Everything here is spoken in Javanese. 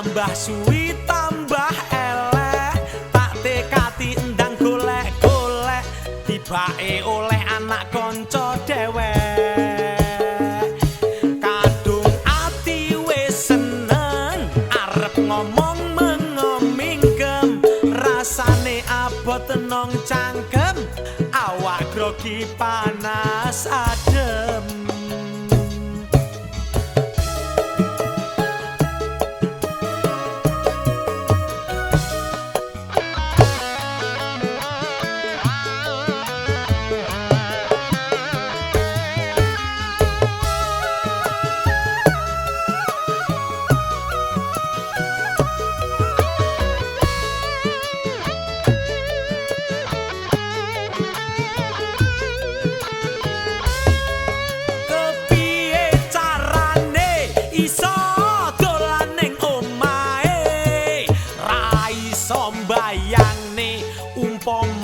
tambah suwi tambah elek tak tekati ndang golek-golek tibake oleh anak kanca dewek kadung ati wis seneng arep ngomong mengomingkem rasane abot nong cangkem awak grogi panas adem Oh.